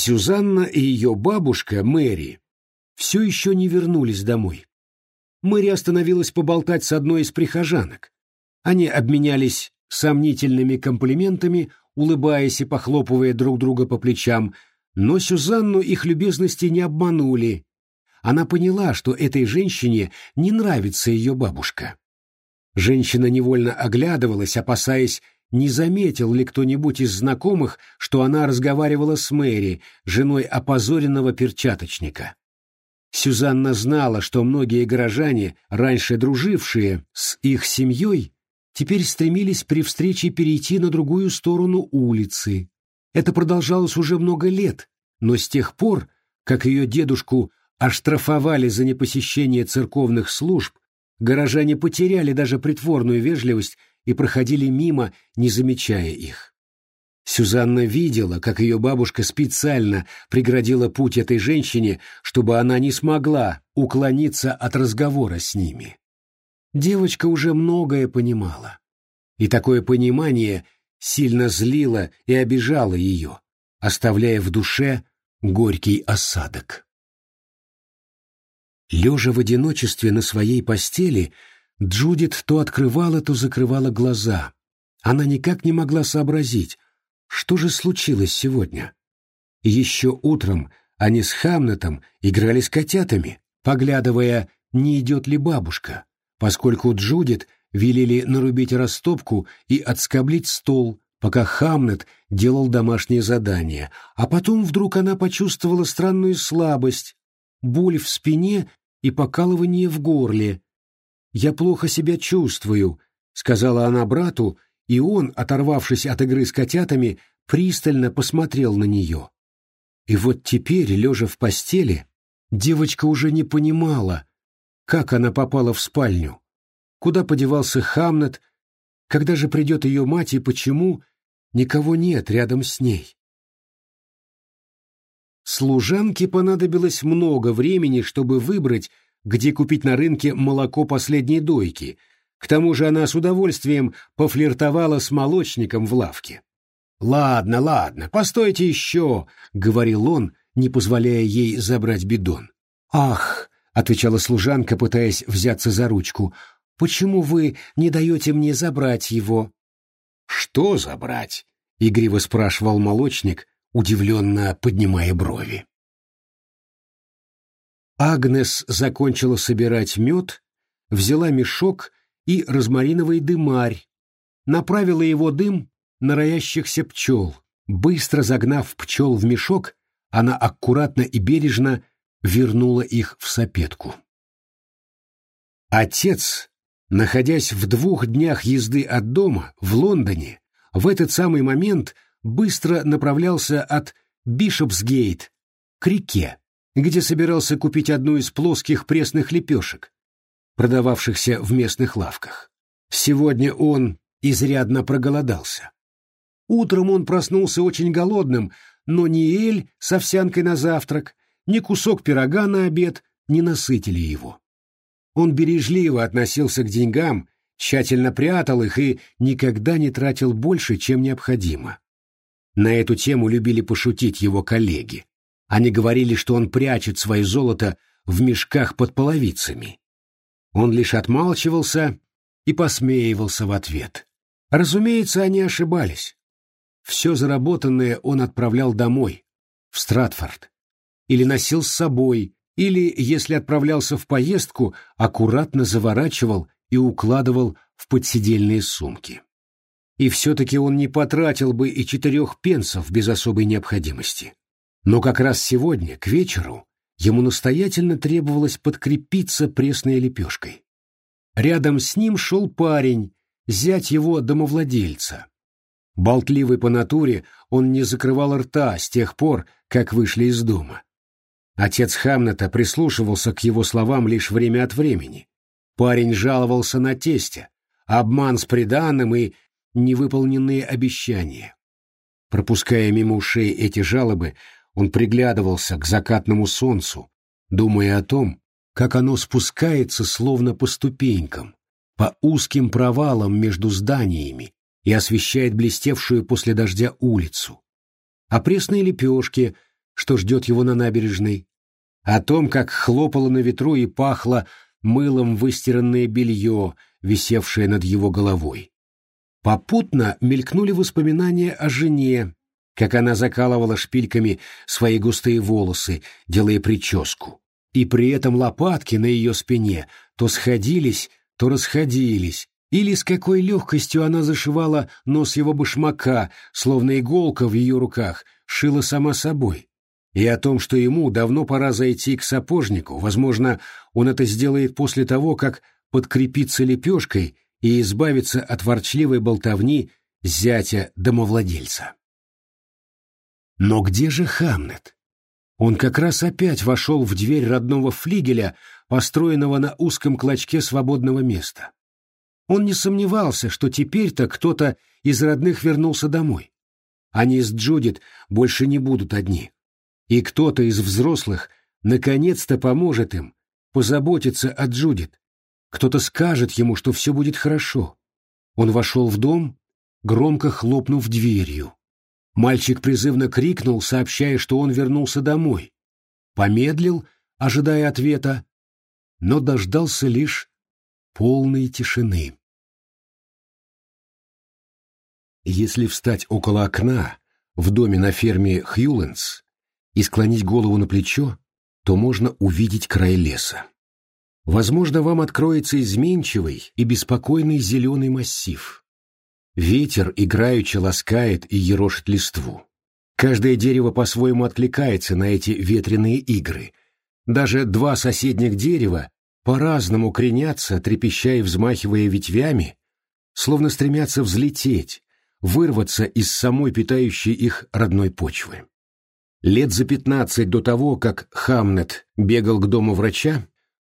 Сюзанна и ее бабушка Мэри все еще не вернулись домой. Мэри остановилась поболтать с одной из прихожанок. Они обменялись сомнительными комплиментами, улыбаясь и похлопывая друг друга по плечам, но Сюзанну их любезности не обманули. Она поняла, что этой женщине не нравится ее бабушка. Женщина невольно оглядывалась, опасаясь, не заметил ли кто-нибудь из знакомых, что она разговаривала с Мэри, женой опозоренного перчаточника. Сюзанна знала, что многие горожане, раньше дружившие с их семьей, теперь стремились при встрече перейти на другую сторону улицы. Это продолжалось уже много лет, но с тех пор, как ее дедушку оштрафовали за непосещение церковных служб, горожане потеряли даже притворную вежливость и проходили мимо, не замечая их. Сюзанна видела, как ее бабушка специально преградила путь этой женщине, чтобы она не смогла уклониться от разговора с ними. Девочка уже многое понимала. И такое понимание сильно злило и обижало ее, оставляя в душе горький осадок. Лежа в одиночестве на своей постели, Джудит то открывала, то закрывала глаза. Она никак не могла сообразить, что же случилось сегодня. Еще утром они с Хамнетом играли с котятами, поглядывая, не идет ли бабушка поскольку Джудит велели нарубить растопку и отскоблить стол, пока Хамнет делал домашнее задание, а потом вдруг она почувствовала странную слабость, боль в спине и покалывание в горле. «Я плохо себя чувствую», — сказала она брату, и он, оторвавшись от игры с котятами, пристально посмотрел на нее. И вот теперь, лежа в постели, девочка уже не понимала, как она попала в спальню? Куда подевался Хамнет? Когда же придет ее мать и почему никого нет рядом с ней? Служанке понадобилось много времени, чтобы выбрать, где купить на рынке молоко последней дойки. К тому же она с удовольствием пофлиртовала с молочником в лавке. «Ладно, ладно, постойте еще», — говорил он, не позволяя ей забрать бидон. «Ах, — отвечала служанка, пытаясь взяться за ручку. «Почему вы не даете мне забрать его?» «Что забрать?» — игриво спрашивал молочник, удивленно поднимая брови. Агнес закончила собирать мед, взяла мешок и розмариновый дымарь, направила его дым на роящихся пчел. Быстро загнав пчел в мешок, она аккуратно и бережно вернула их в сопетку. Отец, находясь в двух днях езды от дома, в Лондоне, в этот самый момент быстро направлялся от Бишопсгейт к реке, где собирался купить одну из плоских пресных лепешек, продававшихся в местных лавках. Сегодня он изрядно проголодался. Утром он проснулся очень голодным, но ни эль с овсянкой на завтрак, ни кусок пирога на обед не насытили его. Он бережливо относился к деньгам, тщательно прятал их и никогда не тратил больше, чем необходимо. На эту тему любили пошутить его коллеги. Они говорили, что он прячет свое золото в мешках под половицами. Он лишь отмалчивался и посмеивался в ответ. Разумеется, они ошибались. Все заработанное он отправлял домой, в Стратфорд, или носил с собой, или, если отправлялся в поездку, аккуратно заворачивал и укладывал в подсидельные сумки. И все-таки он не потратил бы и четырех пенсов без особой необходимости. Но как раз сегодня, к вечеру, ему настоятельно требовалось подкрепиться пресной лепешкой. Рядом с ним шел парень, зять его домовладельца. Болтливый по натуре, он не закрывал рта с тех пор, как вышли из дома. Отец Хамнета прислушивался к его словам лишь время от времени. Парень жаловался на тестя, обман с приданым и невыполненные обещания. Пропуская мимо ушей эти жалобы, он приглядывался к закатному солнцу, думая о том, как оно спускается словно по ступенькам, по узким провалам между зданиями и освещает блестевшую после дождя улицу. О пресной лепешке — что ждет его на набережной, о том, как хлопало на ветру и пахло мылом выстиранное белье, висевшее над его головой. Попутно мелькнули воспоминания о жене, как она закалывала шпильками свои густые волосы, делая прическу. И при этом лопатки на ее спине то сходились, то расходились, или с какой легкостью она зашивала нос его башмака, словно иголка в ее руках, шила сама собой. И о том, что ему давно пора зайти к сапожнику, возможно, он это сделает после того, как подкрепится лепешкой и избавится от ворчливой болтовни зятя домовладельца. Но где же Хамнет? Он как раз опять вошел в дверь родного флигеля, построенного на узком клочке свободного места. Он не сомневался, что теперь-то кто-то из родных вернулся домой. Они с Джудит больше не будут одни. И кто-то из взрослых наконец-то поможет им позаботиться о Джудит. Кто-то скажет ему, что все будет хорошо. Он вошел в дом, громко хлопнув дверью. Мальчик призывно крикнул, сообщая, что он вернулся домой. Помедлил, ожидая ответа, но дождался лишь полной тишины. Если встать около окна в доме на ферме Хьюленс и склонить голову на плечо, то можно увидеть край леса. Возможно, вам откроется изменчивый и беспокойный зеленый массив. Ветер играючи ласкает и ерошит листву. Каждое дерево по-своему откликается на эти ветреные игры. Даже два соседних дерева по-разному кренятся, трепеща и взмахивая ветвями, словно стремятся взлететь, вырваться из самой питающей их родной почвы. Лет за пятнадцать до того, как Хамнет бегал к дому врача,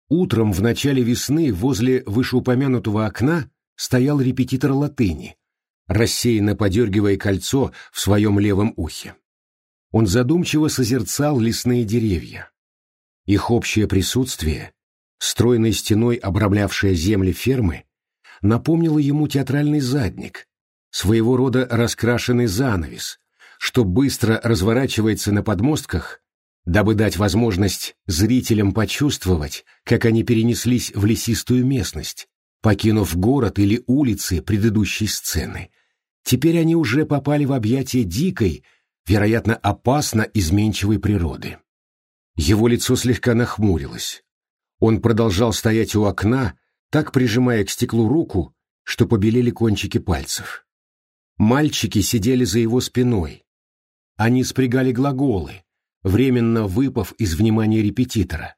утром в начале весны возле вышеупомянутого окна стоял репетитор латыни, рассеянно подергивая кольцо в своем левом ухе. Он задумчиво созерцал лесные деревья. Их общее присутствие, стройной стеной обрамлявшее земли фермы, напомнило ему театральный задник, своего рода раскрашенный занавес, что быстро разворачивается на подмостках, дабы дать возможность зрителям почувствовать, как они перенеслись в лесистую местность, покинув город или улицы предыдущей сцены. Теперь они уже попали в объятия дикой, вероятно, опасно изменчивой природы. Его лицо слегка нахмурилось. Он продолжал стоять у окна, так прижимая к стеклу руку, что побелели кончики пальцев. Мальчики сидели за его спиной, они спрягали глаголы, временно выпав из внимания репетитора.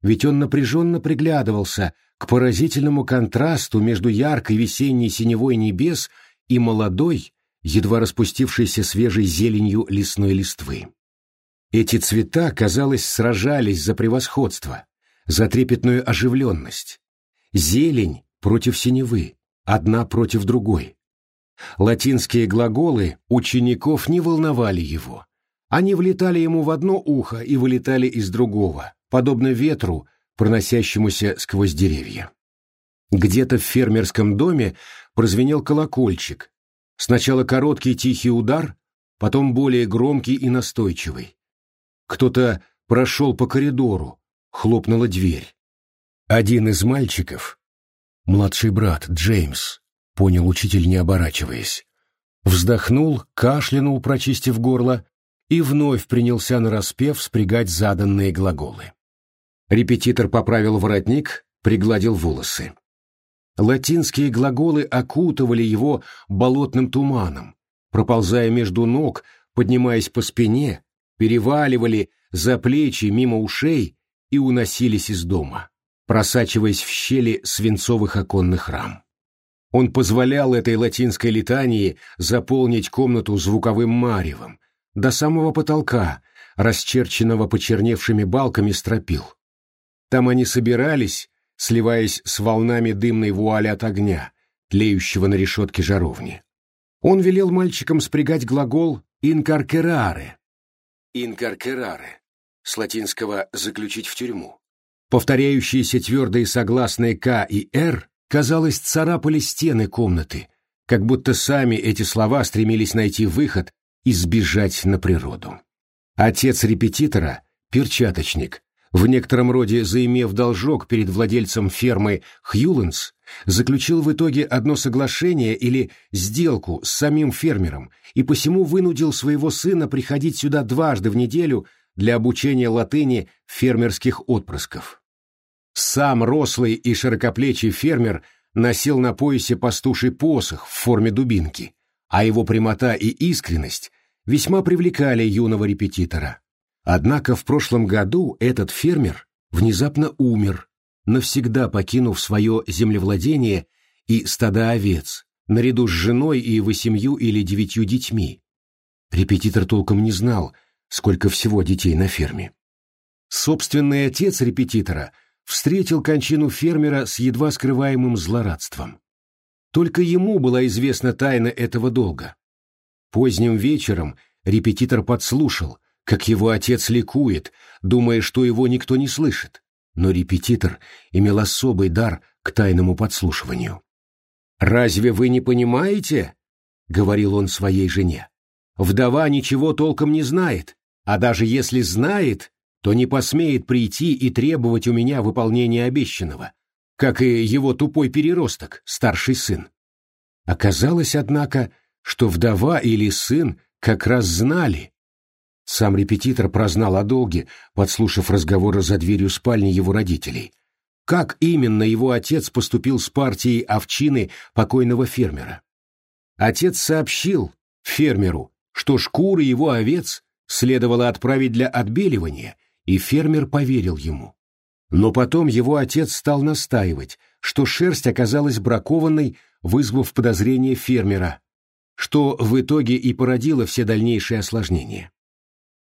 Ведь он напряженно приглядывался к поразительному контрасту между яркой весенней синевой небес и молодой, едва распустившейся свежей зеленью лесной листвы. Эти цвета, казалось, сражались за превосходство, за трепетную оживленность. Зелень против синевы, одна против другой. Латинские глаголы учеников не волновали его. Они влетали ему в одно ухо и вылетали из другого, подобно ветру, проносящемуся сквозь деревья. Где-то в фермерском доме прозвенел колокольчик. Сначала короткий тихий удар, потом более громкий и настойчивый. Кто-то прошел по коридору, хлопнула дверь. Один из мальчиков, младший брат Джеймс, — понял учитель, не оборачиваясь. Вздохнул, кашлянул, прочистив горло, и вновь принялся нараспев спрягать заданные глаголы. Репетитор поправил воротник, пригладил волосы. Латинские глаголы окутывали его болотным туманом, проползая между ног, поднимаясь по спине, переваливали за плечи мимо ушей и уносились из дома, просачиваясь в щели свинцовых оконных рам. Он позволял этой латинской летании заполнить комнату звуковым маревом, до самого потолка, расчерченного почерневшими балками стропил. Там они собирались, сливаясь с волнами дымной вуали от огня, тлеющего на решетке жаровни. Он велел мальчикам спрягать глагол «инкаркераре». «Инкаркераре» с латинского «заключить в тюрьму». Повторяющиеся твердые согласные «к» и «р» казалось, царапали стены комнаты, как будто сами эти слова стремились найти выход и сбежать на природу. Отец репетитора, перчаточник, в некотором роде заимев должок перед владельцем фермы Хьюленс, заключил в итоге одно соглашение или сделку с самим фермером и посему вынудил своего сына приходить сюда дважды в неделю для обучения латыни фермерских отпрысков. Сам рослый и широкоплечий фермер носил на поясе пастуший посох в форме дубинки, а его прямота и искренность весьма привлекали юного репетитора. Однако в прошлом году этот фермер внезапно умер, навсегда покинув свое землевладение и стада овец, наряду с женой и восемью или девятью детьми. Репетитор толком не знал, сколько всего детей на ферме. Собственный отец репетитора встретил кончину фермера с едва скрываемым злорадством. Только ему была известна тайна этого долга. Поздним вечером репетитор подслушал, как его отец ликует, думая, что его никто не слышит. Но репетитор имел особый дар к тайному подслушиванию. «Разве вы не понимаете?» — говорил он своей жене. «Вдова ничего толком не знает, а даже если знает, то не посмеет прийти и требовать у меня выполнения обещанного, как и его тупой переросток, старший сын. Оказалось, однако, что вдова или сын как раз знали, сам репетитор прознал о долге, подслушав разговоры за дверью спальни его родителей. Как именно его отец поступил с партией овчины покойного фермера? Отец сообщил фермеру, что шкуры его овец следовало отправить для отбеливания, и фермер поверил ему. Но потом его отец стал настаивать, что шерсть оказалась бракованной, вызвав подозрение фермера, что в итоге и породило все дальнейшие осложнения.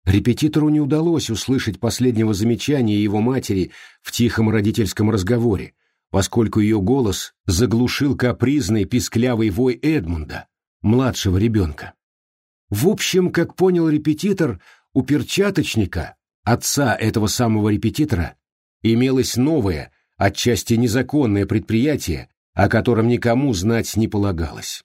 Репетитору не удалось услышать последнего замечания его матери в тихом родительском разговоре, поскольку ее голос заглушил капризный писклявый вой Эдмунда, младшего ребенка. В общем, как понял репетитор, у перчаточника, отца этого самого репетитора, имелось новое, отчасти незаконное предприятие, о котором никому знать не полагалось.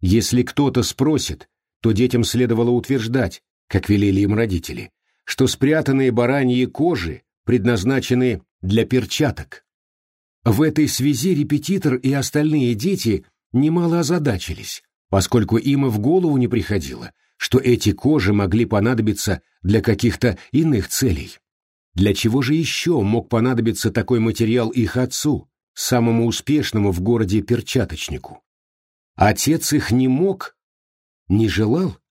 Если кто-то спросит, то детям следовало утверждать, как велели им родители, что спрятанные бараньи кожи предназначены для перчаток. В этой связи репетитор и остальные дети немало озадачились, поскольку им и в голову не приходило, что эти кожи могли понадобиться для каких-то иных целей. Для чего же еще мог понадобиться такой материал их отцу, самому успешному в городе перчаточнику? Отец их не мог, не желал?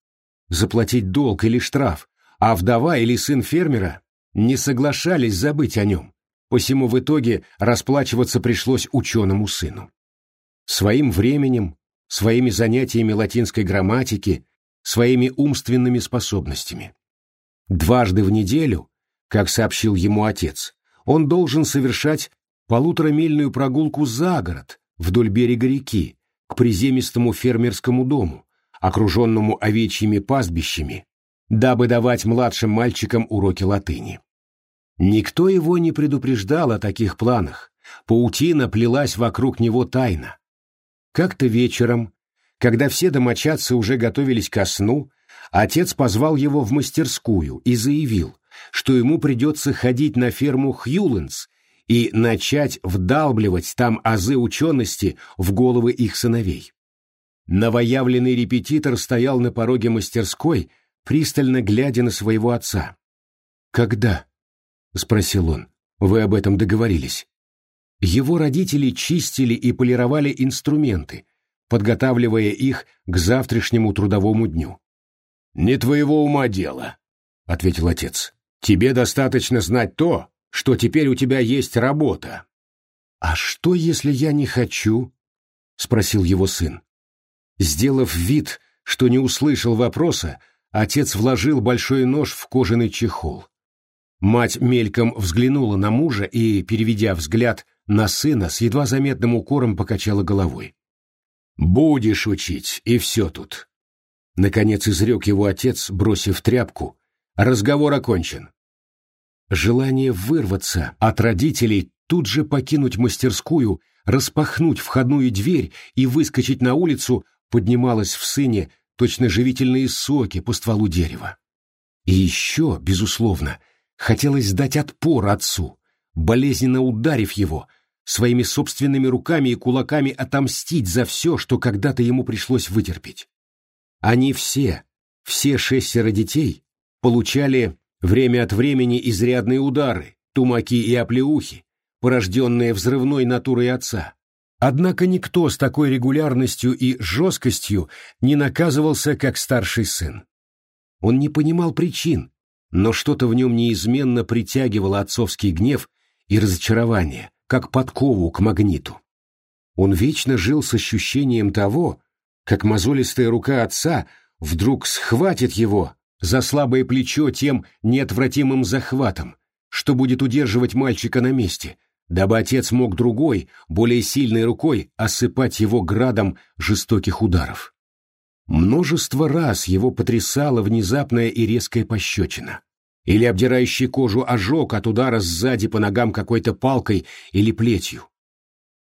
Заплатить долг или штраф, а вдова или сын фермера не соглашались забыть о нем, посему в итоге расплачиваться пришлось ученому сыну. Своим временем, своими занятиями латинской грамматики, своими умственными способностями. Дважды в неделю, как сообщил ему отец, он должен совершать полуторамильную прогулку за город, вдоль берега реки, к приземистому фермерскому дому, окруженному овечьими пастбищами, дабы давать младшим мальчикам уроки латыни. Никто его не предупреждал о таких планах, паутина плелась вокруг него тайно. Как-то вечером, когда все домочадцы уже готовились ко сну, отец позвал его в мастерскую и заявил, что ему придется ходить на ферму Хьюленс и начать вдалбливать там азы учености в головы их сыновей. Новоявленный репетитор стоял на пороге мастерской, пристально глядя на своего отца. «Когда?» — спросил он. «Вы об этом договорились?» Его родители чистили и полировали инструменты, подготавливая их к завтрашнему трудовому дню. «Не твоего ума дело», — ответил отец. «Тебе достаточно знать то, что теперь у тебя есть работа». «А что, если я не хочу?» — спросил его сын. Сделав вид, что не услышал вопроса, отец вложил большой нож в кожаный чехол. Мать мельком взглянула на мужа и, переведя взгляд на сына, с едва заметным укором покачала головой. «Будешь учить, и все тут». Наконец изрек его отец, бросив тряпку. Разговор окончен. Желание вырваться от родителей, тут же покинуть мастерскую, распахнуть входную дверь и выскочить на улицу поднималась в сыне точно живительные соки по стволу дерева. И еще, безусловно, хотелось дать отпор отцу, болезненно ударив его, своими собственными руками и кулаками отомстить за все, что когда-то ему пришлось вытерпеть. Они все, все шестеро детей, получали время от времени изрядные удары, тумаки и оплеухи, порожденные взрывной натурой отца. Однако никто с такой регулярностью и жесткостью не наказывался, как старший сын. Он не понимал причин, но что-то в нем неизменно притягивало отцовский гнев и разочарование, как подкову к магниту. Он вечно жил с ощущением того, как мозолистая рука отца вдруг схватит его за слабое плечо тем неотвратимым захватом, что будет удерживать мальчика на месте, дабы отец мог другой, более сильной рукой осыпать его градом жестоких ударов. Множество раз его потрясала внезапная и резкая пощечина. Или обдирающий кожу ожог от удара сзади по ногам какой-то палкой или плетью.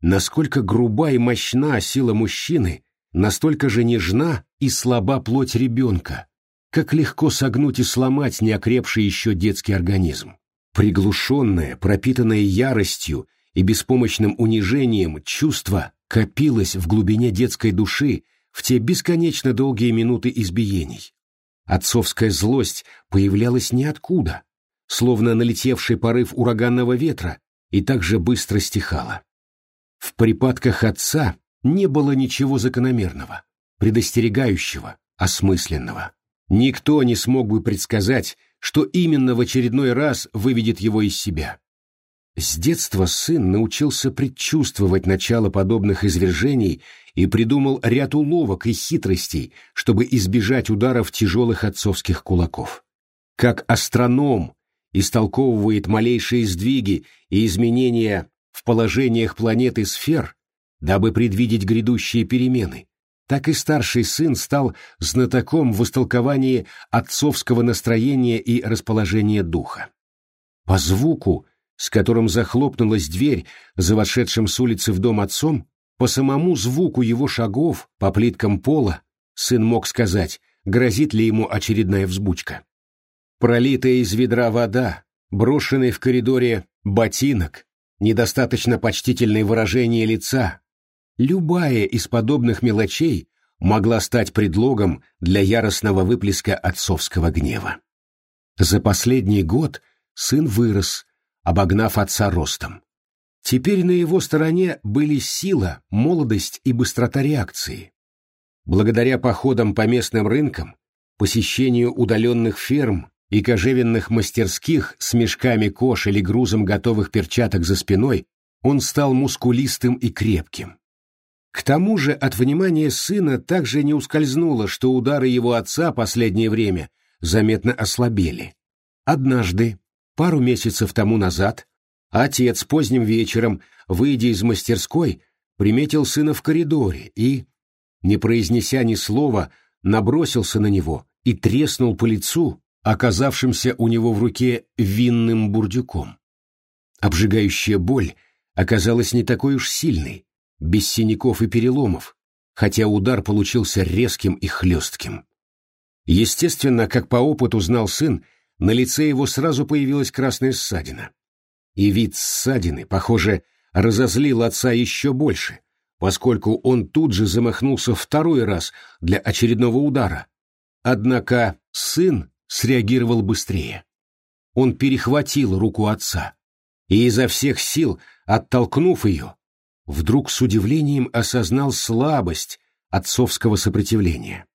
Насколько груба и мощна сила мужчины, настолько же нежна и слаба плоть ребенка, как легко согнуть и сломать неокрепший еще детский организм. Приглушенное, пропитанное яростью и беспомощным унижением чувство копилось в глубине детской души в те бесконечно долгие минуты избиений. Отцовская злость появлялась ниоткуда, словно налетевший порыв ураганного ветра, и так же быстро стихала. В припадках отца не было ничего закономерного, предостерегающего, осмысленного. Никто не смог бы предсказать, что именно в очередной раз выведет его из себя. С детства сын научился предчувствовать начало подобных извержений и придумал ряд уловок и хитростей, чтобы избежать ударов тяжелых отцовских кулаков. Как астроном истолковывает малейшие сдвиги и изменения в положениях планет и сфер, дабы предвидеть грядущие перемены, так и старший сын стал знатоком в истолковании отцовского настроения и расположения духа. По звуку, с которым захлопнулась дверь за вошедшим с улицы в дом отцом, по самому звуку его шагов по плиткам пола, сын мог сказать, грозит ли ему очередная взбучка. Пролитая из ведра вода, брошенный в коридоре ботинок, недостаточно почтительное выражение лица, Любая из подобных мелочей могла стать предлогом для яростного выплеска отцовского гнева. За последний год сын вырос, обогнав отца ростом. Теперь на его стороне были сила, молодость и быстрота реакции. Благодаря походам по местным рынкам, посещению удаленных ферм и кожевенных мастерских с мешками кож или грузом готовых перчаток за спиной, он стал мускулистым и крепким. К тому же от внимания сына также не ускользнуло, что удары его отца последнее время заметно ослабели. Однажды, пару месяцев тому назад, отец поздним вечером, выйдя из мастерской, приметил сына в коридоре и, не произнеся ни слова, набросился на него и треснул по лицу, оказавшимся у него в руке винным бурдюком. Обжигающая боль оказалась не такой уж сильной, без синяков и переломов, хотя удар получился резким и хлестким. Естественно, как по опыту знал сын, на лице его сразу появилась красная ссадина. И вид ссадины, похоже, разозлил отца еще больше, поскольку он тут же замахнулся второй раз для очередного удара. Однако сын среагировал быстрее. Он перехватил руку отца и изо всех сил, оттолкнув ее, вдруг с удивлением осознал слабость отцовского сопротивления.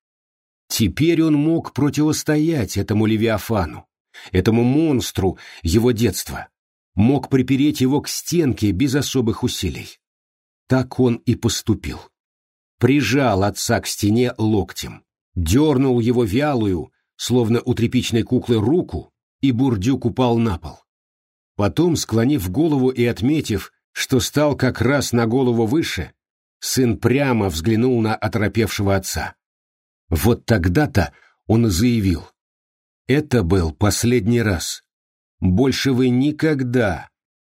Теперь он мог противостоять этому Левиафану, этому монстру его детства, мог припереть его к стенке без особых усилий. Так он и поступил. Прижал отца к стене локтем, дернул его вялую, словно у тряпичной куклы, руку, и бурдюк упал на пол. Потом, склонив голову и отметив, что стал как раз на голову выше, сын прямо взглянул на оторопевшего отца. Вот тогда-то он и заявил. «Это был последний раз. Больше вы никогда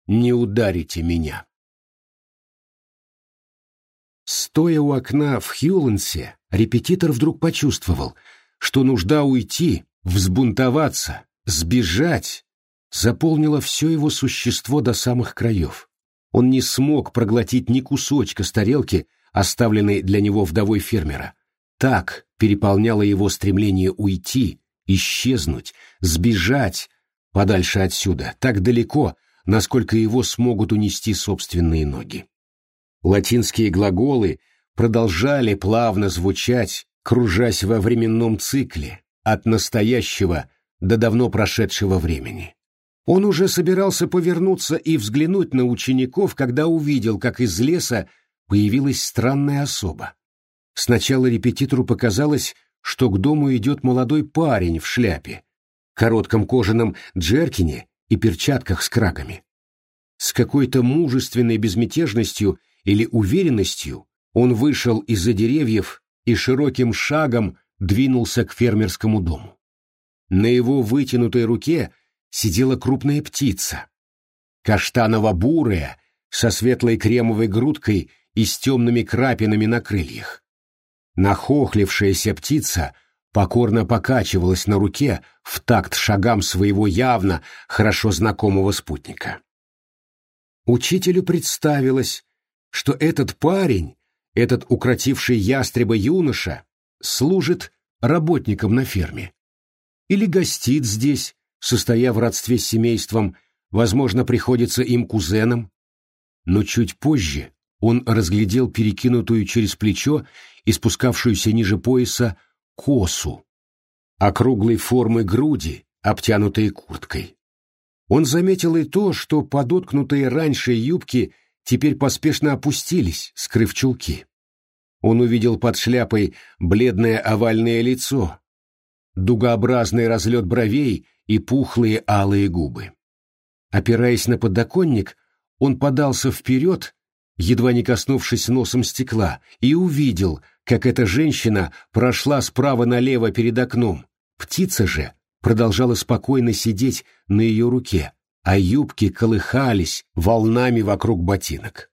не ударите меня». Стоя у окна в Хьюленсе, репетитор вдруг почувствовал, что нужда уйти взбунтоваться, сбежать заполнило все его существо до самых краев. Он не смог проглотить ни кусочка с тарелки, оставленной для него вдовой фермера. Так переполняло его стремление уйти, исчезнуть, сбежать подальше отсюда, так далеко, насколько его смогут унести собственные ноги. Латинские глаголы продолжали плавно звучать, кружась во временном цикле, от настоящего до давно прошедшего времени. Он уже собирался повернуться и взглянуть на учеников, когда увидел, как из леса появилась странная особа. Сначала репетитору показалось, что к дому идет молодой парень в шляпе, коротком кожаном джеркине и перчатках с крагами. С какой-то мужественной безмятежностью или уверенностью он вышел из-за деревьев и широким шагом двинулся к фермерскому дому. На его вытянутой руке сидела крупная птица. Каштаново-бурая, со светлой кремовой грудкой и с темными крапинами на крыльях. Нахохлившаяся птица покорно покачивалась на руке в такт шагам своего явно хорошо знакомого спутника. Учителю представилось, что этот парень, этот укротивший ястреба юноша, служит работником на ферме. Или гостит здесь, состоя в родстве с семейством, возможно, приходится им кузеном. Но чуть позже он разглядел перекинутую через плечо и спускавшуюся ниже пояса косу, округлой формы груди, обтянутые курткой. Он заметил и то, что подоткнутые раньше юбки теперь поспешно опустились, скрыв чулки. Он увидел под шляпой бледное овальное лицо, дугообразный разлет бровей и пухлые алые губы. Опираясь на подоконник, он подался вперед едва не коснувшись носом стекла, и увидел, как эта женщина прошла справа налево перед окном. Птица же продолжала спокойно сидеть на ее руке, а юбки колыхались волнами вокруг ботинок.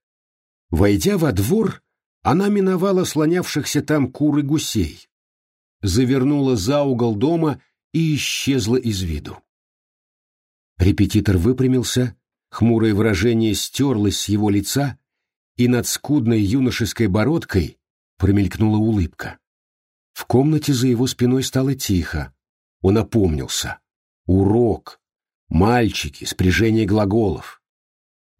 Войдя во двор, она миновала слонявшихся там кур и гусей, завернула за угол дома и исчезла из виду. Репетитор выпрямился, хмурое выражение стерлось с его лица, и над скудной юношеской бородкой промелькнула улыбка. В комнате за его спиной стало тихо. Он опомнился. Урок. Мальчики, спряжение глаголов.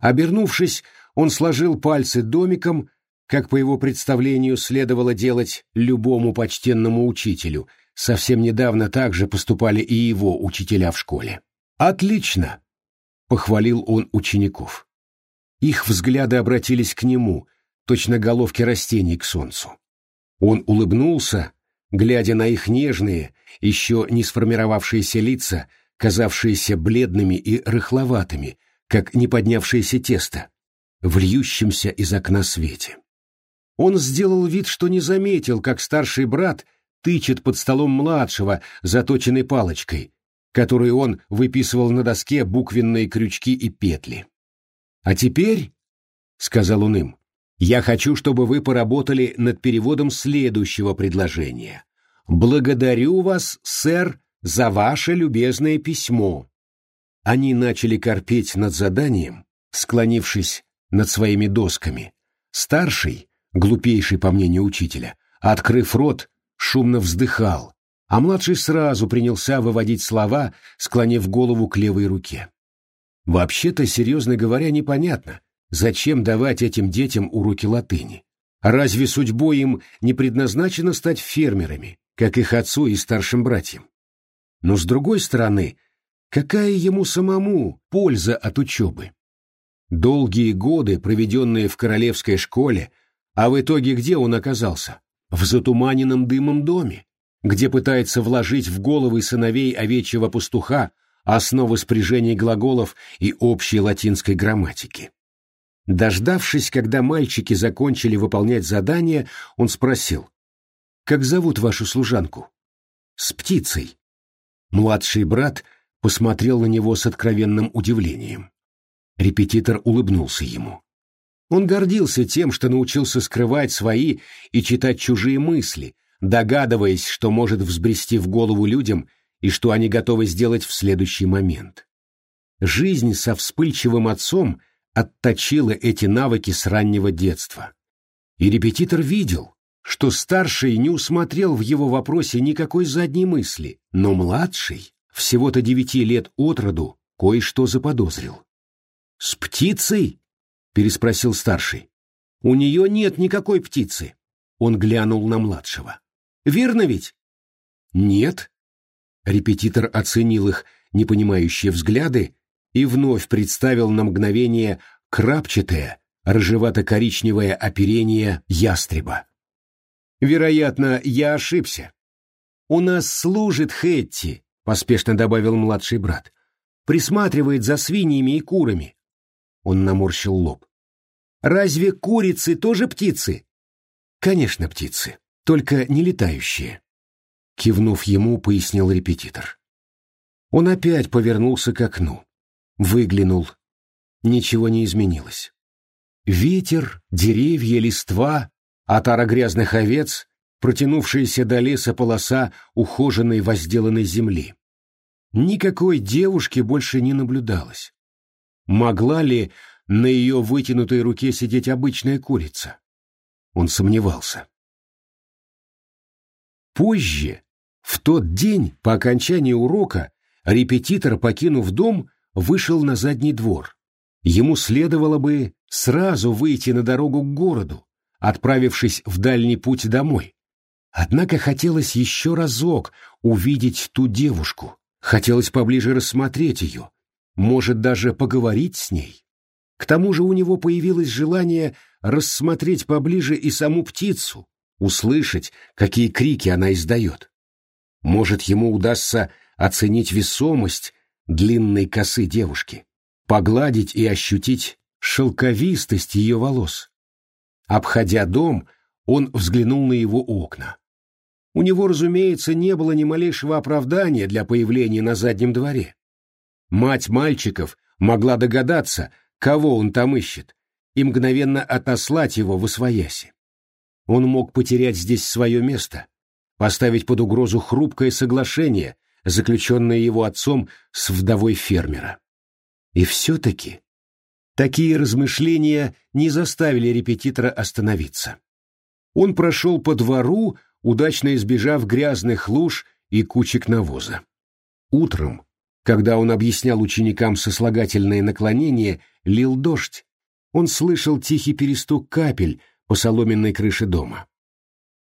Обернувшись, он сложил пальцы домиком, как по его представлению следовало делать любому почтенному учителю. Совсем недавно так же поступали и его учителя в школе. «Отлично!» — похвалил он учеников. Их взгляды обратились к нему, точно головки растений к солнцу. Он улыбнулся, глядя на их нежные, еще не сформировавшиеся лица, казавшиеся бледными и рыхловатыми, как не поднявшееся тесто, в из окна свете. Он сделал вид, что не заметил, как старший брат тычет под столом младшего заточенной палочкой, которой он выписывал на доске буквенные крючки и петли. «А теперь, — сказал он им, — я хочу, чтобы вы поработали над переводом следующего предложения. Благодарю вас, сэр, за ваше любезное письмо». Они начали корпеть над заданием, склонившись над своими досками. Старший, глупейший по мнению учителя, открыв рот, шумно вздыхал, а младший сразу принялся выводить слова, склонив голову к левой руке. Вообще-то, серьезно говоря, непонятно, зачем давать этим детям уроки латыни. Разве судьбой им не предназначено стать фермерами, как их отцу и старшим братьям? Но с другой стороны, какая ему самому польза от учебы? Долгие годы, проведенные в королевской школе, а в итоге где он оказался? В затуманенном дымом доме, где пытается вложить в головы сыновей овечьего пастуха основы спряжений глаголов и общей латинской грамматики. Дождавшись, когда мальчики закончили выполнять задание, он спросил, «Как зовут вашу служанку?» «С птицей». Младший брат посмотрел на него с откровенным удивлением. Репетитор улыбнулся ему. Он гордился тем, что научился скрывать свои и читать чужие мысли, догадываясь, что может взбрести в голову людям и что они готовы сделать в следующий момент. Жизнь со вспыльчивым отцом отточила эти навыки с раннего детства. И репетитор видел, что старший не усмотрел в его вопросе никакой задней мысли, но младший, всего-то девяти лет от роду, кое-что заподозрил. «С птицей?» — переспросил старший. «У нее нет никакой птицы». Он глянул на младшего. «Верно ведь?» «Нет». Репетитор оценил их непонимающие взгляды и вновь представил на мгновение крапчатое, рыжевато-коричневое оперение ястреба. «Вероятно, я ошибся. У нас служит Хэтти», — поспешно добавил младший брат. «Присматривает за свиньями и курами». Он наморщил лоб. «Разве курицы тоже птицы?» «Конечно, птицы, только не летающие», — кивнув ему, пояснил репетитор. Он опять повернулся к окну. Выглянул. Ничего не изменилось. Ветер, деревья, листва, отара грязных овец, протянувшаяся до леса полоса ухоженной возделанной земли. Никакой девушки больше не наблюдалось. Могла ли на ее вытянутой руке сидеть обычная курица? Он сомневался. Позже, в тот день, по окончании урока, репетитор, покинув дом, вышел на задний двор. Ему следовало бы сразу выйти на дорогу к городу, отправившись в дальний путь домой. Однако хотелось еще разок увидеть ту девушку, хотелось поближе рассмотреть ее, может даже поговорить с ней. К тому же у него появилось желание рассмотреть поближе и саму птицу, услышать, какие крики она издает. Может, ему удастся оценить весомость длинной косы девушки, погладить и ощутить шелковистость ее волос. Обходя дом, он взглянул на его окна. У него, разумеется, не было ни малейшего оправдания для появления на заднем дворе. Мать мальчиков могла догадаться, кого он там ищет, и мгновенно отослать его в освояси. Он мог потерять здесь свое место, поставить под угрозу хрупкое соглашение, заключенное его отцом с вдовой фермера. И все-таки такие размышления не заставили репетитора остановиться. Он прошел по двору, удачно избежав грязных луж и кучек навоза. Утром, когда он объяснял ученикам сослагательное наклонение, лил дождь, он слышал тихий перестук капель по соломенной крыше дома.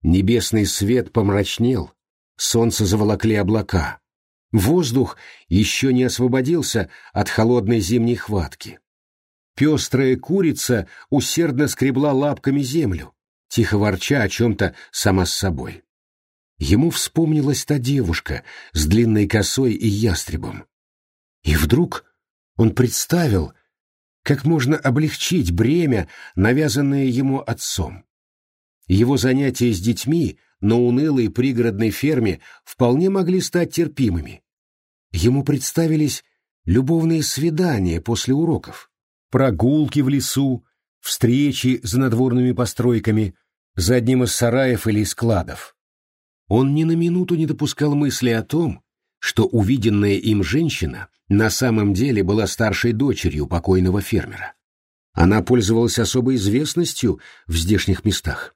Небесный свет помрачнел, солнце заволокли облака. Воздух еще не освободился от холодной зимней хватки. Пестрая курица усердно скребла лапками землю, тихо ворча о чем-то сама с собой. Ему вспомнилась та девушка с длинной косой и ястребом. И вдруг он представил, как можно облегчить бремя, навязанное ему отцом. Его занятия с детьми на унылой пригородной ферме вполне могли стать терпимыми. Ему представились любовные свидания после уроков, прогулки в лесу, встречи за надворными постройками, за одним из сараев или складов. Он ни на минуту не допускал мысли о том, что увиденная им женщина на самом деле была старшей дочерью покойного фермера. Она пользовалась особой известностью в здешних местах.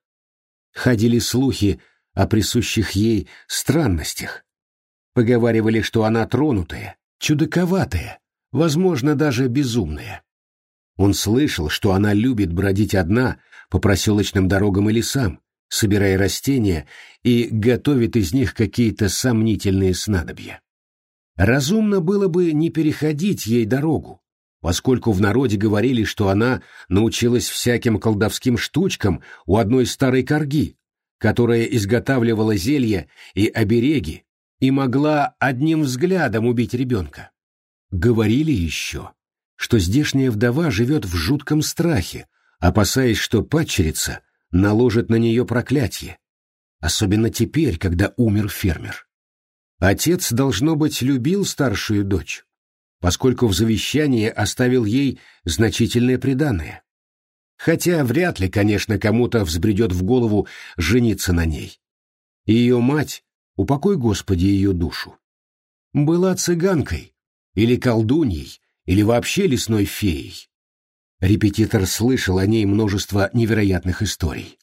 Ходили слухи о присущих ей странностях. Поговаривали, что она тронутая, чудаковатая, возможно, даже безумная. Он слышал, что она любит бродить одна по проселочным дорогам и лесам, собирая растения и готовит из них какие-то сомнительные снадобья. Разумно было бы не переходить ей дорогу, поскольку в народе говорили, что она научилась всяким колдовским штучкам у одной старой корги, которая изготавливала зелья и обереги и могла одним взглядом убить ребенка. Говорили еще, что здешняя вдова живет в жутком страхе, опасаясь, что падчерица наложит на нее проклятие, особенно теперь, когда умер фермер. Отец, должно быть, любил старшую дочь, поскольку в завещании оставил ей значительное приданое. Хотя вряд ли, конечно, кому-то взбредет в голову жениться на ней. Ее мать, упокой, Господи, ее душу. была цыганкой, или колдуньей, или вообще лесной феей. Репетитор слышал о ней множество невероятных историй.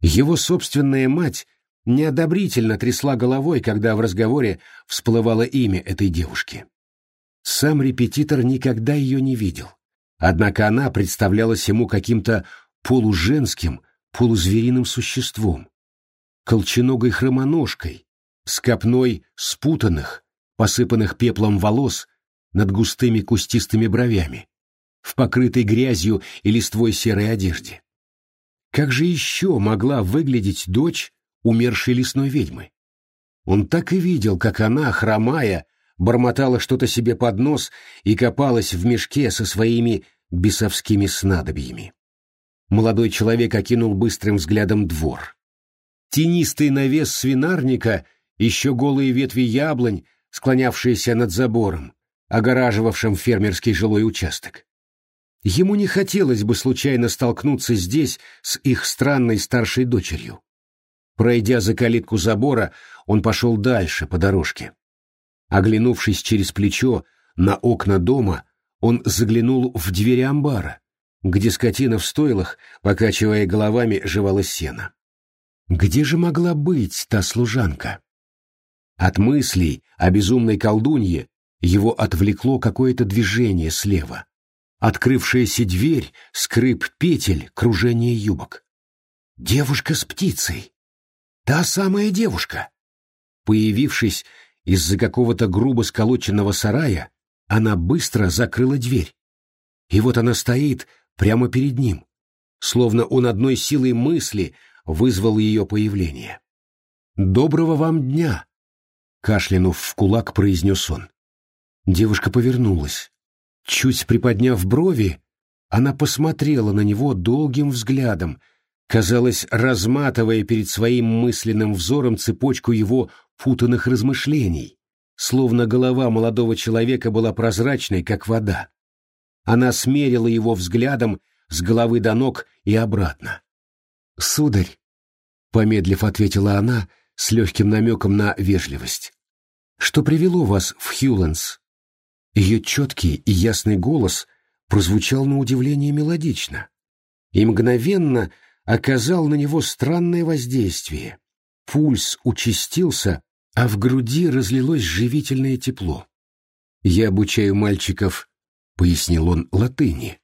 Его собственная мать неодобрительно трясла головой, когда в разговоре всплывало имя этой девушки. Сам репетитор никогда ее не видел, однако она представлялась ему каким-то полуженским, полузвериным существом, колченогой хромоножкой, с копной спутанных, посыпанных пеплом волос над густыми кустистыми бровями, в покрытой грязью и листвой серой одежде. Как же еще могла выглядеть дочь умершей лесной ведьмы? Он так и видел, как она, хромая, бормотала что-то себе под нос и копалась в мешке со своими бесовскими снадобьями. Молодой человек окинул быстрым взглядом двор. Тенистый навес свинарника, еще голые ветви яблонь, склонявшиеся над забором, огораживавшим фермерский жилой участок. Ему не хотелось бы случайно столкнуться здесь с их странной старшей дочерью. Пройдя за калитку забора, он пошел дальше по дорожке. Оглянувшись через плечо на окна дома, он заглянул в двери амбара, где скотина в стойлах, покачивая головами, жевала сено. Где же могла быть та служанка? От мыслей о безумной колдунье его отвлекло какое-то движение слева. Открывшаяся дверь, скрип петель, кружение юбок. Девушка с птицей. Та самая девушка. Появившись из-за какого-то грубо сколоченного сарая, она быстро закрыла дверь. И вот она стоит прямо перед ним, словно он одной силой мысли вызвал ее появление. «Доброго вам дня!» — кашлянув в кулак, произнес он. Девушка повернулась. Чуть приподняв брови, она посмотрела на него долгим взглядом, казалось, разматывая перед своим мысленным взором цепочку его путанных размышлений, словно голова молодого человека была прозрачной, как вода. Она смерила его взглядом с головы до ног и обратно. «Сударь», — помедлив ответила она с легким намеком на вежливость, — «что привело вас в Хьюлендс?» Ее четкий и ясный голос прозвучал на удивление мелодично и мгновенно оказал на него странное воздействие. Пульс участился, а в груди разлилось живительное тепло. «Я обучаю мальчиков», — пояснил он, — «латыни».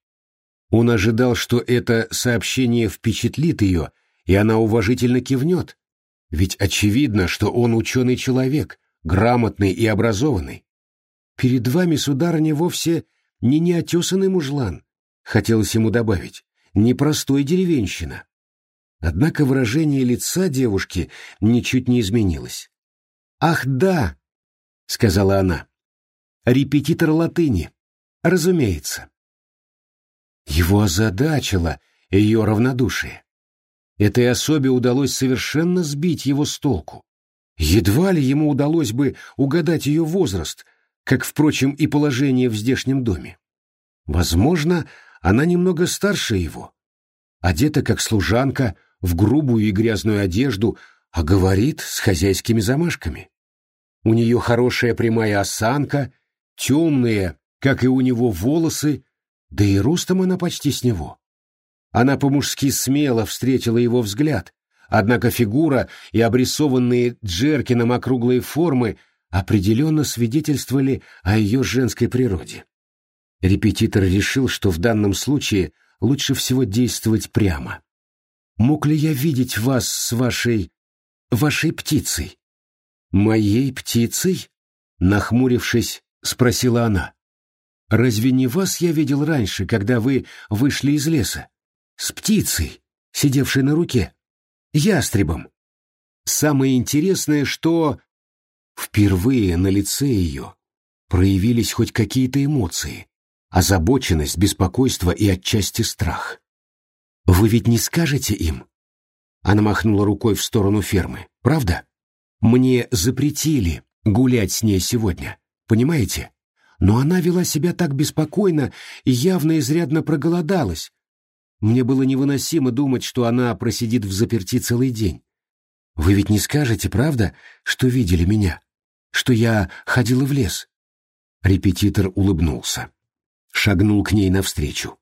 Он ожидал, что это сообщение впечатлит ее, и она уважительно кивнет, ведь очевидно, что он ученый человек, грамотный и образованный. Перед вами, сударыня, вовсе не неотесанный мужлан, хотелось ему добавить, не простой деревенщина. Однако выражение лица девушки ничуть не изменилось. «Ах, да!» — сказала она. «Репетитор латыни. Разумеется». Его озадачило ее равнодушие. Этой особе удалось совершенно сбить его с толку. Едва ли ему удалось бы угадать ее возраст — как, впрочем, и положение в здешнем доме. Возможно, она немного старше его, одета как служанка, в грубую и грязную одежду, а говорит с хозяйскими замашками. У нее хорошая прямая осанка, темные, как и у него, волосы, да и ростом она почти с него. Она по-мужски смело встретила его взгляд, однако фигура и обрисованные Джеркином округлые формы определенно свидетельствовали о ее женской природе. Репетитор решил, что в данном случае лучше всего действовать прямо. «Мог ли я видеть вас с вашей... вашей птицей?» «Моей птицей?» — нахмурившись, спросила она. «Разве не вас я видел раньше, когда вы вышли из леса? С птицей, сидевшей на руке? Ястребом. Самое интересное, что Впервые на лице ее проявились хоть какие-то эмоции, озабоченность, беспокойство и отчасти страх. «Вы ведь не скажете им?» Она махнула рукой в сторону фермы. «Правда? Мне запретили гулять с ней сегодня, понимаете? Но она вела себя так беспокойно и явно изрядно проголодалась. Мне было невыносимо думать, что она просидит в заперти целый день. Вы ведь не скажете, правда, что видели меня?» Что я ходила в лес?» Репетитор улыбнулся. Шагнул к ней навстречу.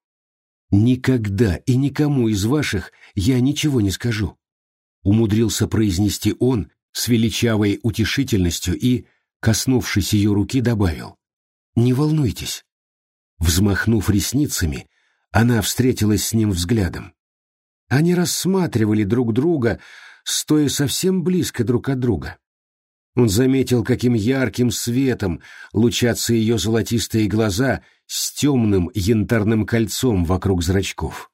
«Никогда и никому из ваших я ничего не скажу», — умудрился произнести он с величавой утешительностью и, коснувшись ее руки, добавил. «Не волнуйтесь». Взмахнув ресницами, она встретилась с ним взглядом. Они рассматривали друг друга, стоя совсем близко друг от друга. Он заметил, каким ярким светом лучатся ее золотистые глаза с темным янтарным кольцом вокруг зрачков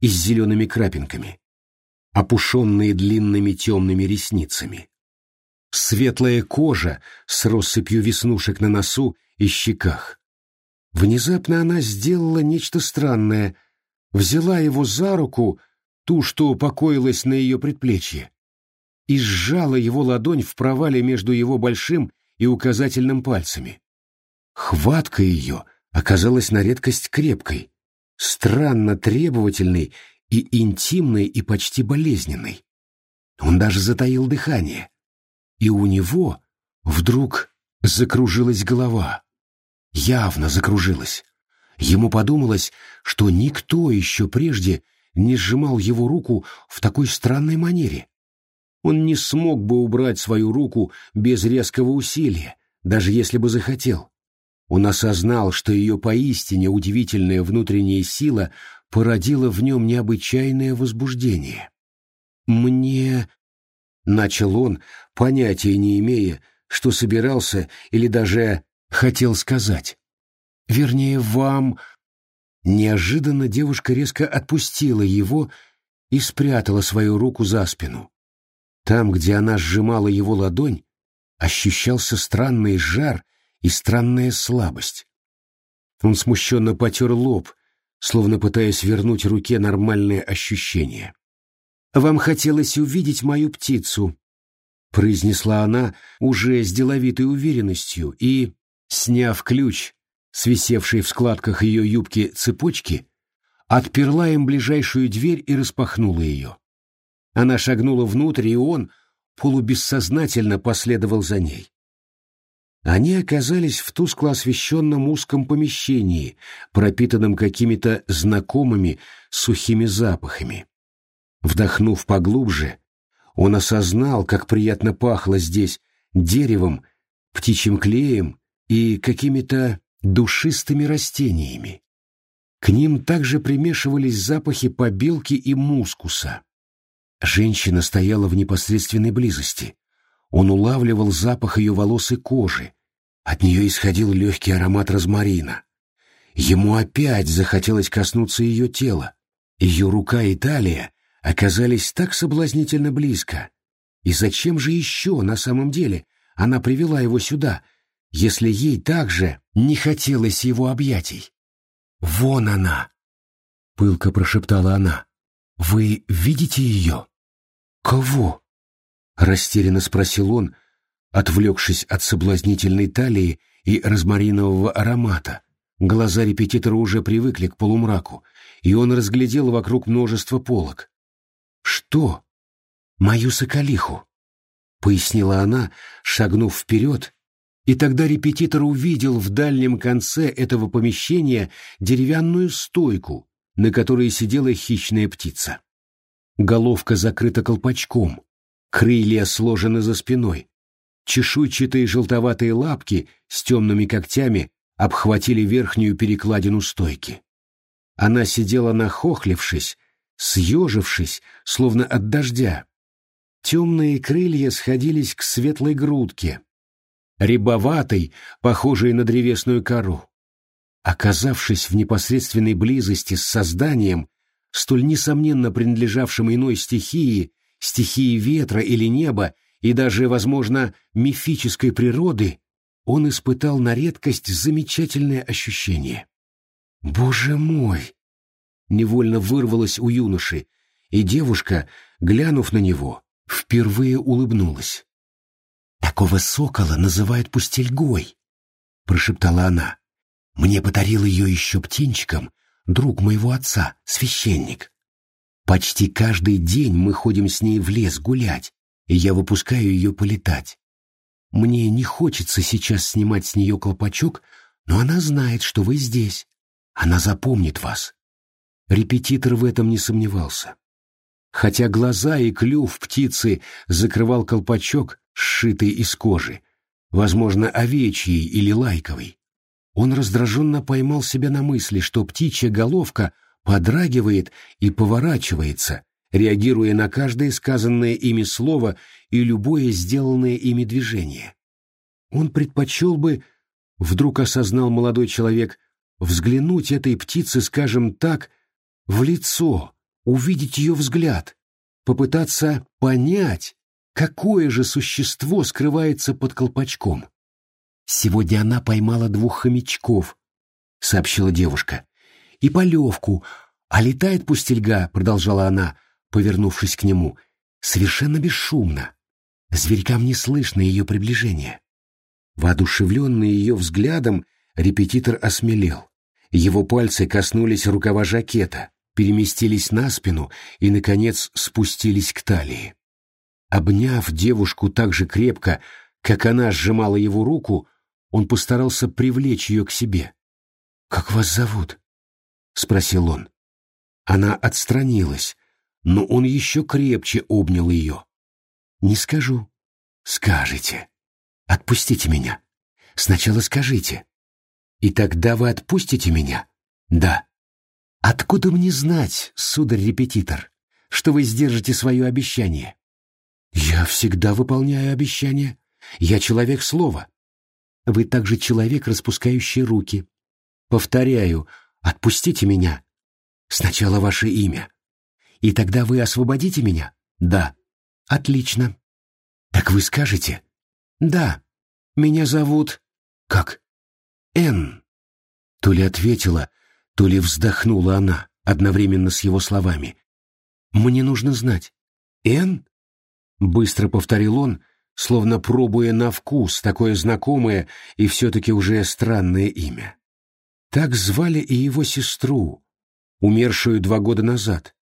и с зелеными крапинками, опушенные длинными темными ресницами. Светлая кожа с россыпью веснушек на носу и щеках. Внезапно она сделала нечто странное, взяла его за руку, ту, что покоилась на ее предплечье, и сжала его ладонь в провале между его большим и указательным пальцами. Хватка ее оказалась на редкость крепкой, странно требовательной и интимной и почти болезненной. Он даже затаил дыхание, и у него вдруг закружилась голова. Явно закружилась. Ему подумалось, что никто еще прежде не сжимал его руку в такой странной манере. Он не смог бы убрать свою руку без резкого усилия, даже если бы захотел. Он осознал, что ее поистине удивительная внутренняя сила породила в нем необычайное возбуждение. «Мне...» — начал он, понятия не имея, что собирался или даже хотел сказать. «Вернее, вам...» Неожиданно девушка резко отпустила его и спрятала свою руку за спину. Там, где она сжимала его ладонь, ощущался странный жар и странная слабость. Он смущенно потер лоб, словно пытаясь вернуть руке нормальные ощущения. «Вам хотелось увидеть мою птицу», — произнесла она уже с деловитой уверенностью и, сняв ключ, свисевшей в складках ее юбки цепочки, отперла им ближайшую дверь и распахнула ее. Она шагнула внутрь, и он полубессознательно последовал за ней. Они оказались в тускло освещенном узком помещении, пропитанном какими-то знакомыми сухими запахами. Вдохнув поглубже, он осознал, как приятно пахло здесь деревом, птичьим клеем и какими-то душистыми растениями. К ним также примешивались запахи побелки и мускуса. Женщина стояла в непосредственной близости. Он улавливал запах ее волос и кожи. От нее исходил легкий аромат розмарина. Ему опять захотелось коснуться ее тела. Ее рука и талия оказались так соблазнительно близко. И зачем же еще, на самом деле, она привела его сюда — если ей также не хотелось его объятий. «Вон она!» — пылко прошептала она. «Вы видите ее?» «Кого?» — растерянно спросил он, отвлекшись от соблазнительной талии и розмаринового аромата. Глаза репетитора уже привыкли к полумраку, и он разглядел вокруг множество полок. «Что?» «Мою соколиху», — пояснила она, шагнув вперед и тогда репетитор увидел в дальнем конце этого помещения деревянную стойку, на которой сидела хищная птица. Головка закрыта колпачком, крылья сложены за спиной. Чешуйчатые желтоватые лапки с темными когтями обхватили верхнюю перекладину стойки. Она сидела нахохлившись, съежившись, словно от дождя. Темные крылья сходились к светлой грудке, рябоватой, похожей на древесную кору. Оказавшись в непосредственной близости с созданием, столь несомненно принадлежавшим иной стихии, стихии ветра или неба и даже, возможно, мифической природы, он испытал на редкость замечательное ощущение. «Боже мой!» — невольно вырвалось у юноши, и девушка, глянув на него, впервые улыбнулась. «Такого сокола называют пустельгой», — прошептала она. «Мне подарил ее еще птенчиком друг моего отца, священник. Почти каждый день мы ходим с ней в лес гулять, и я выпускаю ее полетать. Мне не хочется сейчас снимать с нее колпачок, но она знает, что вы здесь. Она запомнит вас. Репетитор в этом не сомневался. Хотя глаза и клюв птицы закрывал колпачок, сшитый из кожи, возможно, овечьей или лайковой, он раздраженно поймал себя на мысли, что птичья головка подрагивает и поворачивается, реагируя на каждое сказанное ими слово и любое сделанное ими движение. Он предпочел бы, вдруг осознал молодой человек, взглянуть этой птице, скажем так, в лицо, увидеть ее взгляд, попытаться понять, какое же существо скрывается под колпачком. «Сегодня она поймала двух хомячков», — сообщила девушка, — «и полевку, а летает пустельга», — продолжала она, повернувшись к нему, — «совершенно бесшумно. Зверькам не слышно ее приближения». Воодушевленный ее взглядом, репетитор осмелел. Его пальцы коснулись рукава жакета, переместились на спину и, наконец, спустились к талии. Обняв девушку так же крепко, как она сжимала его руку, он постарался привлечь ее к себе. «Как вас зовут?» — спросил он. Она отстранилась, но он еще крепче обнял ее. «Не скажу». «Скажете. Отпустите меня. Сначала скажите. И тогда вы отпустите меня?» «Да». «Откуда мне знать, сударь-репетитор, что вы сдержите свое обещание?» «Я всегда выполняю обещания. Я человек слова. Вы также человек, распускающий руки. Повторяю, отпустите меня. Сначала ваше имя. И тогда вы освободите меня? Да. Отлично. Так вы скажете? Да. Меня зовут... Как? Н. То ли ответила, то ли вздохнула она, одновременно с его словами. Мне нужно знать. Н? Быстро повторил он, словно пробуя на вкус такое знакомое и все-таки уже странное имя. Так звали и его сестру, умершую два года назад.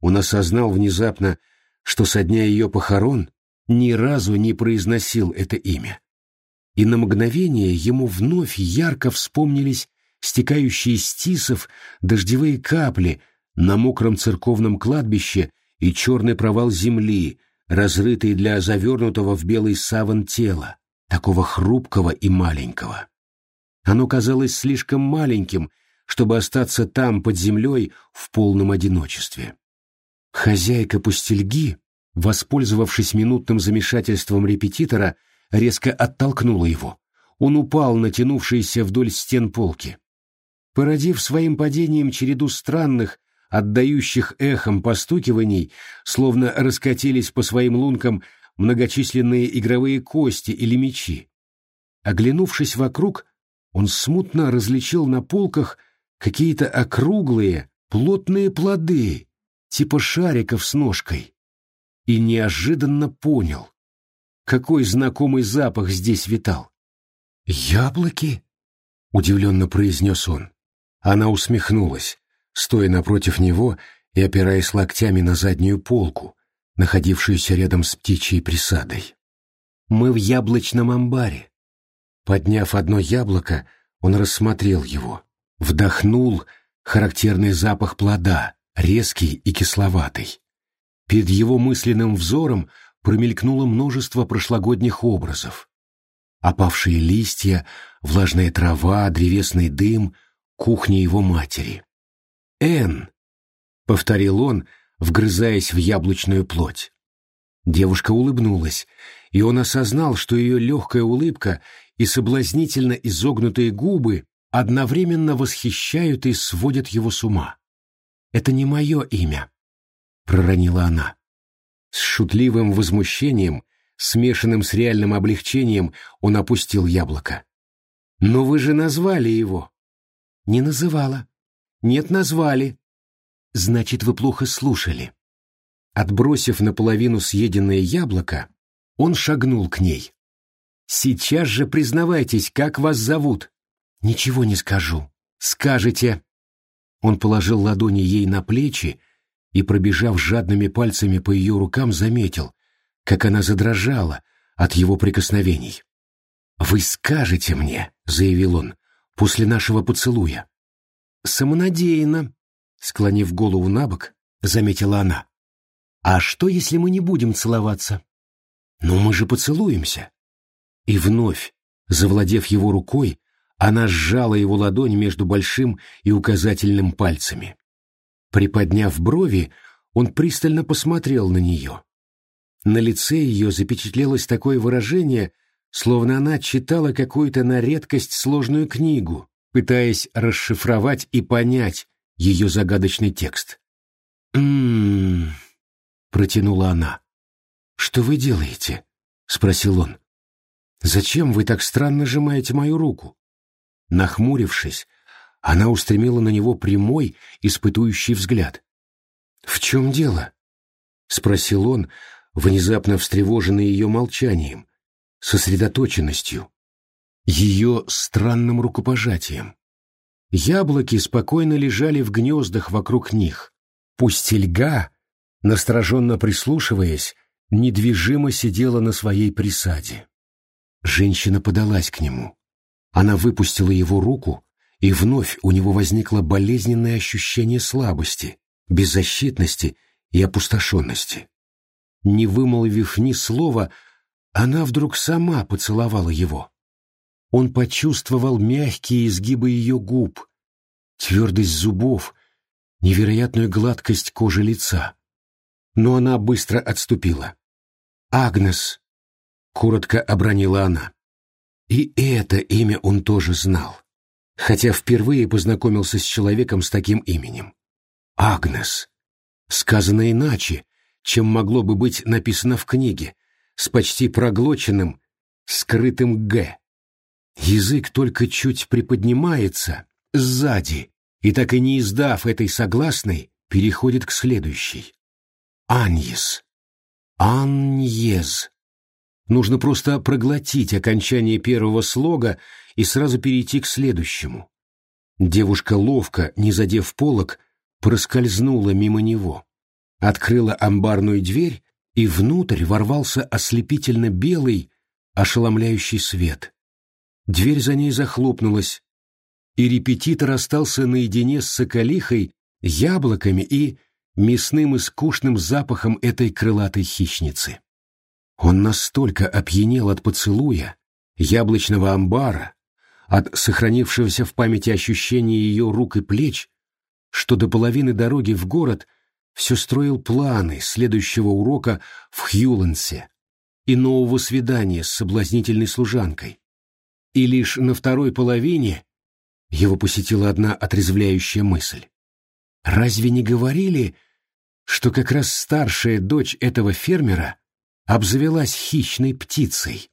Он осознал внезапно, что со дня ее похорон ни разу не произносил это имя. И на мгновение ему вновь ярко вспомнились стекающие с тисов дождевые капли на мокром церковном кладбище и черный провал земли, разрытый для завернутого в белый саван тела, такого хрупкого и маленького. Оно казалось слишком маленьким, чтобы остаться там, под землей, в полном одиночестве. Хозяйка пустельги, воспользовавшись минутным замешательством репетитора, резко оттолкнула его. Он упал на тянувшиеся вдоль стен полки. Породив своим падением череду странных, отдающих эхом постукиваний, словно раскатились по своим лункам многочисленные игровые кости или мечи. Оглянувшись вокруг, он смутно различил на полках какие-то округлые, плотные плоды, типа шариков с ножкой, и неожиданно понял, какой знакомый запах здесь витал. «Яблоки?» — удивленно произнес он. Она усмехнулась стоя напротив него и опираясь локтями на заднюю полку, находившуюся рядом с птичьей присадой. «Мы в яблочном амбаре». Подняв одно яблоко, он рассмотрел его, вдохнул характерный запах плода, резкий и кисловатый. Перед его мысленным взором промелькнуло множество прошлогодних образов. Опавшие листья, влажная трава, древесный дым, кухня его матери. «Энн», — повторил он, вгрызаясь в яблочную плоть. Девушка улыбнулась, и он осознал, что ее легкая улыбка и соблазнительно изогнутые губы одновременно восхищают и сводят его с ума. «Это не мое имя», — проронила она. С шутливым возмущением, смешанным с реальным облегчением, он опустил яблоко. «Но вы же назвали его». «Не называла. Нет, назвали. Значит, вы плохо слушали. Отбросив наполовину съеденное яблоко, он шагнул к ней. Сейчас же признавайтесь, как вас зовут. Ничего не скажу. Скажете. Он положил ладони ей на плечи и, пробежав жадными пальцами по ее рукам, заметил, как она задрожала, от его прикосновений. «Вы скажете мне», — заявил он, — «после нашего поцелуя». «Самонадеянно», — склонив голову на бок, заметила она. «А что, если мы не будем целоваться?» «Ну, мы же поцелуемся». И вновь, завладев его рукой, она сжала его ладонь между большим и указательным пальцами. Приподняв брови, он пристально посмотрел на нее. На лице ее запечатлелось такое выражение, словно она читала какую-то на редкость сложную книгу, пытаясь расшифровать и понять ее загадочный текст. «М-м-м», протянула она. «Что вы делаете?» — спросил он. «Зачем вы так странно сжимаете мою руку?» Нахмурившись, она устремила на него прямой, испытующий взгляд. «В чем дело?» — спросил он, внезапно встревоженный ее молчанием, сосредоточенностью, ее странным рукопожатием. Яблоки спокойно лежали в гнездах вокруг них. Пустельга, настороженно прислушиваясь, недвижимо сидела на своей присаде. Женщина подалась к нему. Она выпустила его руку, и вновь у него возникло болезненное ощущение слабости, беззащитности и опустошенности. Не вымолвив ни слова, она вдруг сама поцеловала его. Он почувствовал мягкие изгибы ее губ, твердость зубов, невероятную гладкость кожи лица. Но она быстро отступила. «Агнес!» — коротко обронила она. И это имя он тоже знал, хотя впервые познакомился с человеком с таким именем. Агнес. Сказано иначе, чем могло бы быть написано в книге, с почти проглоченным, скрытым «г». Язык только чуть приподнимается сзади, и так и не издав этой согласной, переходит к следующей. Аньес. Аньез. Нужно просто проглотить окончание первого слога и сразу перейти к следующему. Девушка ловко, не задев полок, проскользнула мимо него, открыла амбарную дверь, и внутрь ворвался ослепительно белый, ошеломляющий свет. Дверь за ней захлопнулась, и репетитор остался наедине с соколихой, яблоками и мясным и скучным запахом этой крылатой хищницы. Он настолько опьянел от поцелуя, яблочного амбара, от сохранившегося в памяти ощущения ее рук и плеч, что до половины дороги в город все строил планы следующего урока в Хьюленсе и нового свидания с соблазнительной служанкой. И лишь на второй половине его посетила одна отрезвляющая мысль. Разве не говорили, что как раз старшая дочь этого фермера обзавелась хищной птицей.